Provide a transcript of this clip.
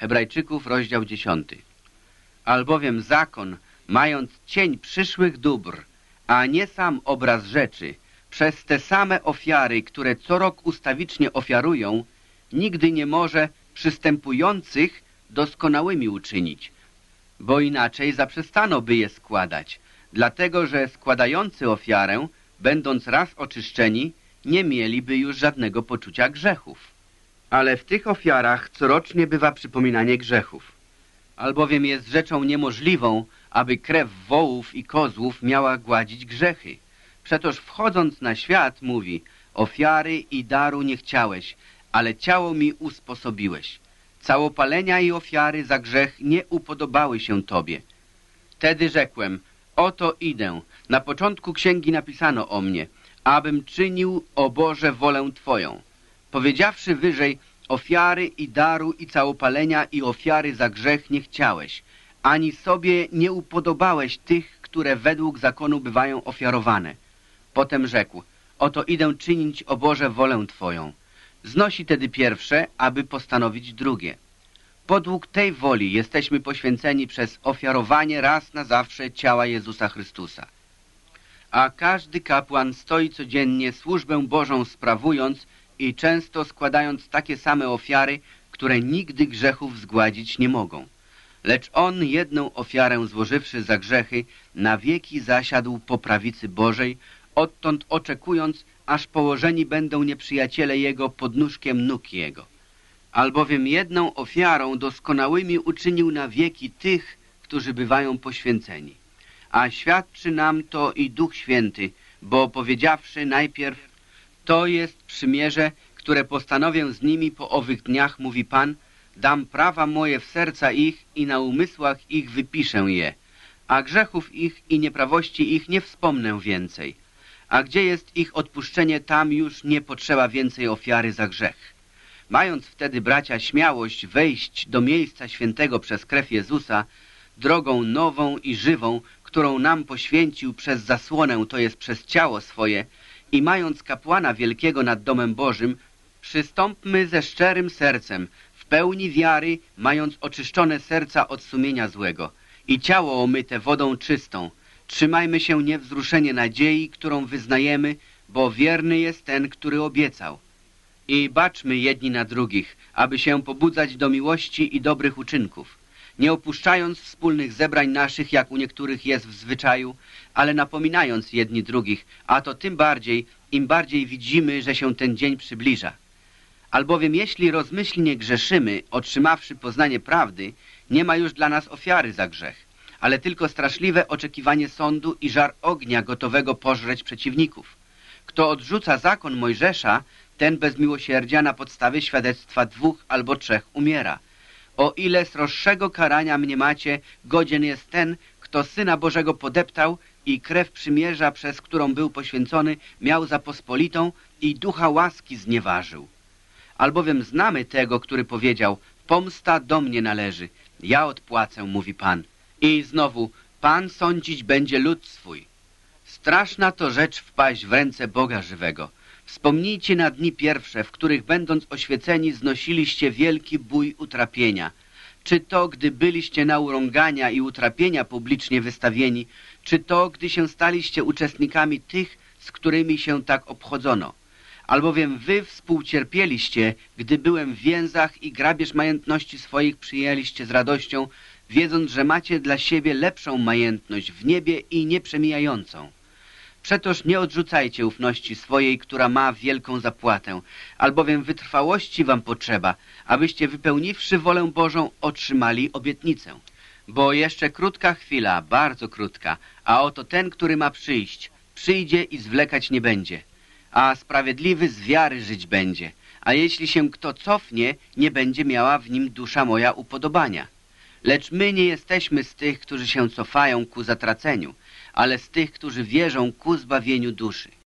Hebrajczyków, rozdział 10. Albowiem zakon, mając cień przyszłych dóbr, a nie sam obraz rzeczy, przez te same ofiary, które co rok ustawicznie ofiarują, nigdy nie może przystępujących doskonałymi uczynić, bo inaczej zaprzestano by je składać, dlatego że składający ofiarę, będąc raz oczyszczeni, nie mieliby już żadnego poczucia grzechów. Ale w tych ofiarach corocznie bywa przypominanie grzechów. Albowiem jest rzeczą niemożliwą, aby krew wołów i kozłów miała gładzić grzechy. Przetoż wchodząc na świat, mówi, ofiary i daru nie chciałeś, ale ciało mi usposobiłeś. Całopalenia i ofiary za grzech nie upodobały się Tobie. Wtedy rzekłem, oto idę. Na początku księgi napisano o mnie, abym czynił, o Boże, wolę Twoją. Powiedziawszy wyżej, ofiary i daru i całopalenia i ofiary za grzech nie chciałeś, ani sobie nie upodobałeś tych, które według zakonu bywają ofiarowane. Potem rzekł, oto idę czynić, o Boże, wolę Twoją. Znosi tedy pierwsze, aby postanowić drugie. Podług tej woli jesteśmy poświęceni przez ofiarowanie raz na zawsze ciała Jezusa Chrystusa. A każdy kapłan stoi codziennie służbę Bożą sprawując i często składając takie same ofiary, które nigdy grzechów zgładzić nie mogą. Lecz on jedną ofiarę złożywszy za grzechy, na wieki zasiadł po prawicy Bożej, odtąd oczekując, aż położeni będą nieprzyjaciele Jego pod nóżkiem nóg Jego. Albowiem jedną ofiarą doskonałymi uczynił na wieki tych, którzy bywają poświęceni. A świadczy nam to i Duch Święty, bo powiedziawszy najpierw, to jest przymierze, które postanowię z nimi po owych dniach, mówi Pan, dam prawa moje w serca ich i na umysłach ich wypiszę je, a grzechów ich i nieprawości ich nie wspomnę więcej. A gdzie jest ich odpuszczenie, tam już nie potrzeba więcej ofiary za grzech. Mając wtedy, bracia, śmiałość wejść do miejsca świętego przez krew Jezusa, drogą nową i żywą, którą nam poświęcił przez zasłonę, to jest przez ciało swoje, i mając kapłana wielkiego nad domem Bożym, przystąpmy ze szczerym sercem, w pełni wiary, mając oczyszczone serca od sumienia złego. I ciało omyte wodą czystą, Trzymajmy się niewzruszenie nadziei, którą wyznajemy, bo wierny jest ten, który obiecał. I baczmy jedni na drugich, aby się pobudzać do miłości i dobrych uczynków, nie opuszczając wspólnych zebrań naszych, jak u niektórych jest w zwyczaju, ale napominając jedni drugich, a to tym bardziej, im bardziej widzimy, że się ten dzień przybliża. Albowiem jeśli rozmyślnie grzeszymy, otrzymawszy poznanie prawdy, nie ma już dla nas ofiary za grzech ale tylko straszliwe oczekiwanie sądu i żar ognia gotowego pożreć przeciwników. Kto odrzuca zakon Mojżesza, ten bez miłosierdzia na podstawie świadectwa dwóch albo trzech umiera. O ile sroższego karania mnie macie, godzien jest ten, kto Syna Bożego podeptał i krew przymierza, przez którą był poświęcony, miał za pospolitą i ducha łaski znieważył. Albowiem znamy tego, który powiedział, pomsta do mnie należy, ja odpłacę, mówi Pan. I znowu, Pan sądzić będzie lud swój. Straszna to rzecz wpaść w ręce Boga żywego. Wspomnijcie na dni pierwsze, w których będąc oświeceni znosiliście wielki bój utrapienia. Czy to, gdy byliście na urągania i utrapienia publicznie wystawieni, czy to, gdy się staliście uczestnikami tych, z którymi się tak obchodzono. Albowiem wy współcierpieliście, gdy byłem w więzach i grabież majątności swoich przyjęliście z radością, wiedząc, że macie dla siebie lepszą majętność w niebie i nieprzemijającą. Przetoż nie odrzucajcie ufności swojej, która ma wielką zapłatę, albowiem wytrwałości wam potrzeba, abyście wypełniwszy wolę Bożą otrzymali obietnicę. Bo jeszcze krótka chwila, bardzo krótka, a oto ten, który ma przyjść, przyjdzie i zwlekać nie będzie. A sprawiedliwy z wiary żyć będzie, a jeśli się kto cofnie, nie będzie miała w nim dusza moja upodobania. Lecz my nie jesteśmy z tych, którzy się cofają ku zatraceniu, ale z tych, którzy wierzą ku zbawieniu duszy.